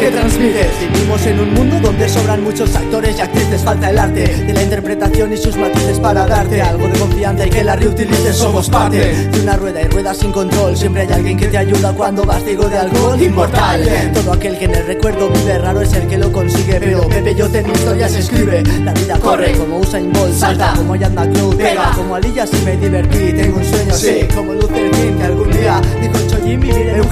¿qué transmites? Vivimos en un mundo donde sobran muchos actores y actrices. Falta el arte de la interpretación y sus matices para darte Algo de confianza y que la reutilices Somos parte de una rueda y ruedas sin control. Siempre hay alguien que te ayuda cuando vas ciego de alcohol Inmortal, todo aquel que en el recuerdo vive Raro es el que lo consigue. Pero Pepe yo tengo historia se escribe. La vida corre como Usain Bolt. Salta como Yanda Club Pega como Alillas y me divertí. Tengo un sueño sí, como Luther King Que algún día dijo el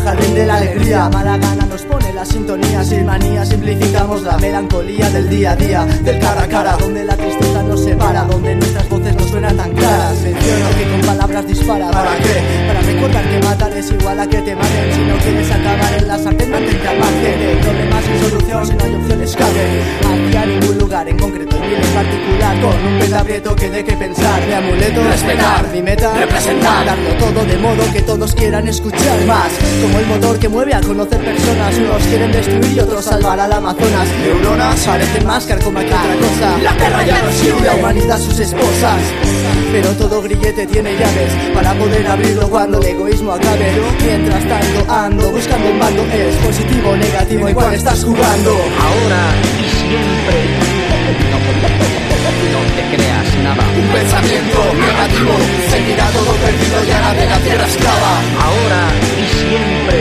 Jardín de la alegría. Mala gana nos pone la sintonía. Sin manía simplificamos la melancolía del día a día Del cara a cara donde la tristeza nos separa Donde nuestras voces no suenan tan claras. Menciono que con palabras dispara. ¿Para qué? Para recordar que matar es igual a que te maten Si no quieres acabar en la sartén mantente al margen. Problemas sin solución si no hay opciones cabe Con un pez aprieto que de qué pensar Mi amuleto respetar Mi meta representar. Darlo todo de modo que todos quieran escuchar más. Como el motor que mueve a conocer personas Unos quieren destruir y otros salvar al Amazonas. Neuronas parecen más carcoma que otra cosa. La tierra ya no y la humanidad sus esposas. Pero todo grillete tiene llaves. Para poder abrirlo cuando el egoísmo acabe. Mientras tanto ando buscando un bando, es positivo o negativo, ¿y cuál estás jugando? Ahora y siempre. No, te creas nada. Un pensamiento negativo, seguirá todo perdido y hará de la tierra esclava. Ahora y siempre.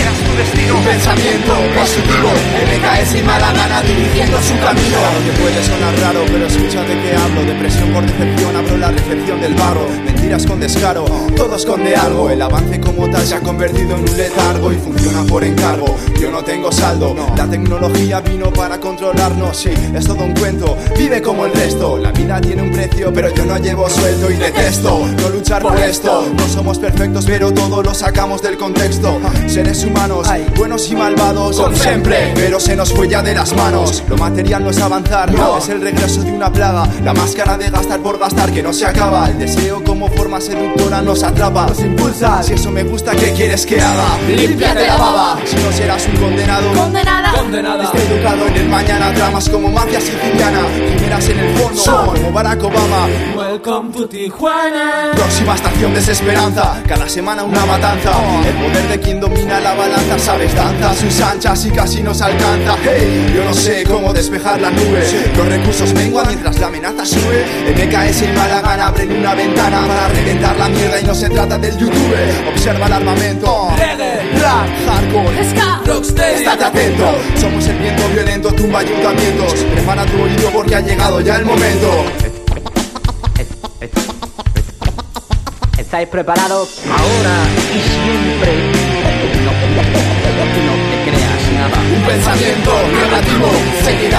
Eras tu destino. Un pensamiento positivo, MKS sin mala gana dirigiendo su camino. Que puede sonar raro, pero escucha de qué hablo. Depresión por decepción, abro la recepción del barro. Mentiras con descaro, todo esconde algo. El avance como tal se ha convertido en un letargo y funciona por encargo. Yo no tengo saldo, la tecnología vino para controlarnos. Sí, es todo un cuento, vive como el resto. La vida tiene un precio, pero yo no llevo sueldo y detesto no luchar por esto. No somos perfectos, pero todo lo sacamos del contexto. Seres humanos, buenos y malvados, como siempre, pero se nos fue ya de las manos. Lo material no es avanzar, es el regreso de una plaga. La máscara de gastar por gastar que no se acaba. El deseo como forma seductora nos atrapa, nos impulsa. Si eso me gusta, ¿qué quieres que haga? Límpiate la baba. Si no serás un condenado, Condenada. condenada. Esté educado en el mañana, dramas como mafia siciliana. Quimeras en el fondo, como Barack Obama. Welcome to Tijuana. Próxima estación desesperanza, cada semana una matanza. El poder de quien domina la balanza, sabes, danza sus anchas y casi nos alcanza. Hey, yo no despejar la nube. Los recursos menguan mientras la amenaza sube. MKS y mala gana abren una ventana para reventar la mierda y no se trata del YouTube. Observa el armamento. Reggae, Rap, hardcore, Ska. rocksteady. Estate atento, somos el viento violento, tumba ayuntamientos. Prepara tu oído porque ha llegado ya el momento. ¿Estáis preparados? Ahora y siempre. No, no te creas nada. Un pensamiento negativo, seguirá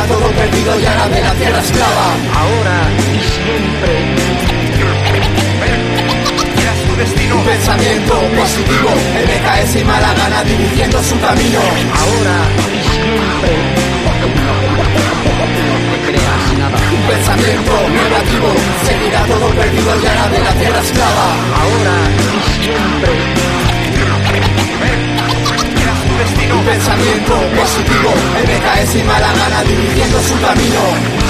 todo perdido y hará de la tierra esclava. Ahora y siempre. Eras tu destino. Un pensamiento positivo, MKS y mala gana dirigiendo su camino. Ahora y siempre. No te creas nada. Un pensamiento negativo, seguirá todo perdido y hará de la tierra esclava. Ahora y siempre. Eras tu destino. Un pensamiento positivo, MKS y mala gana dirigiendo su camino.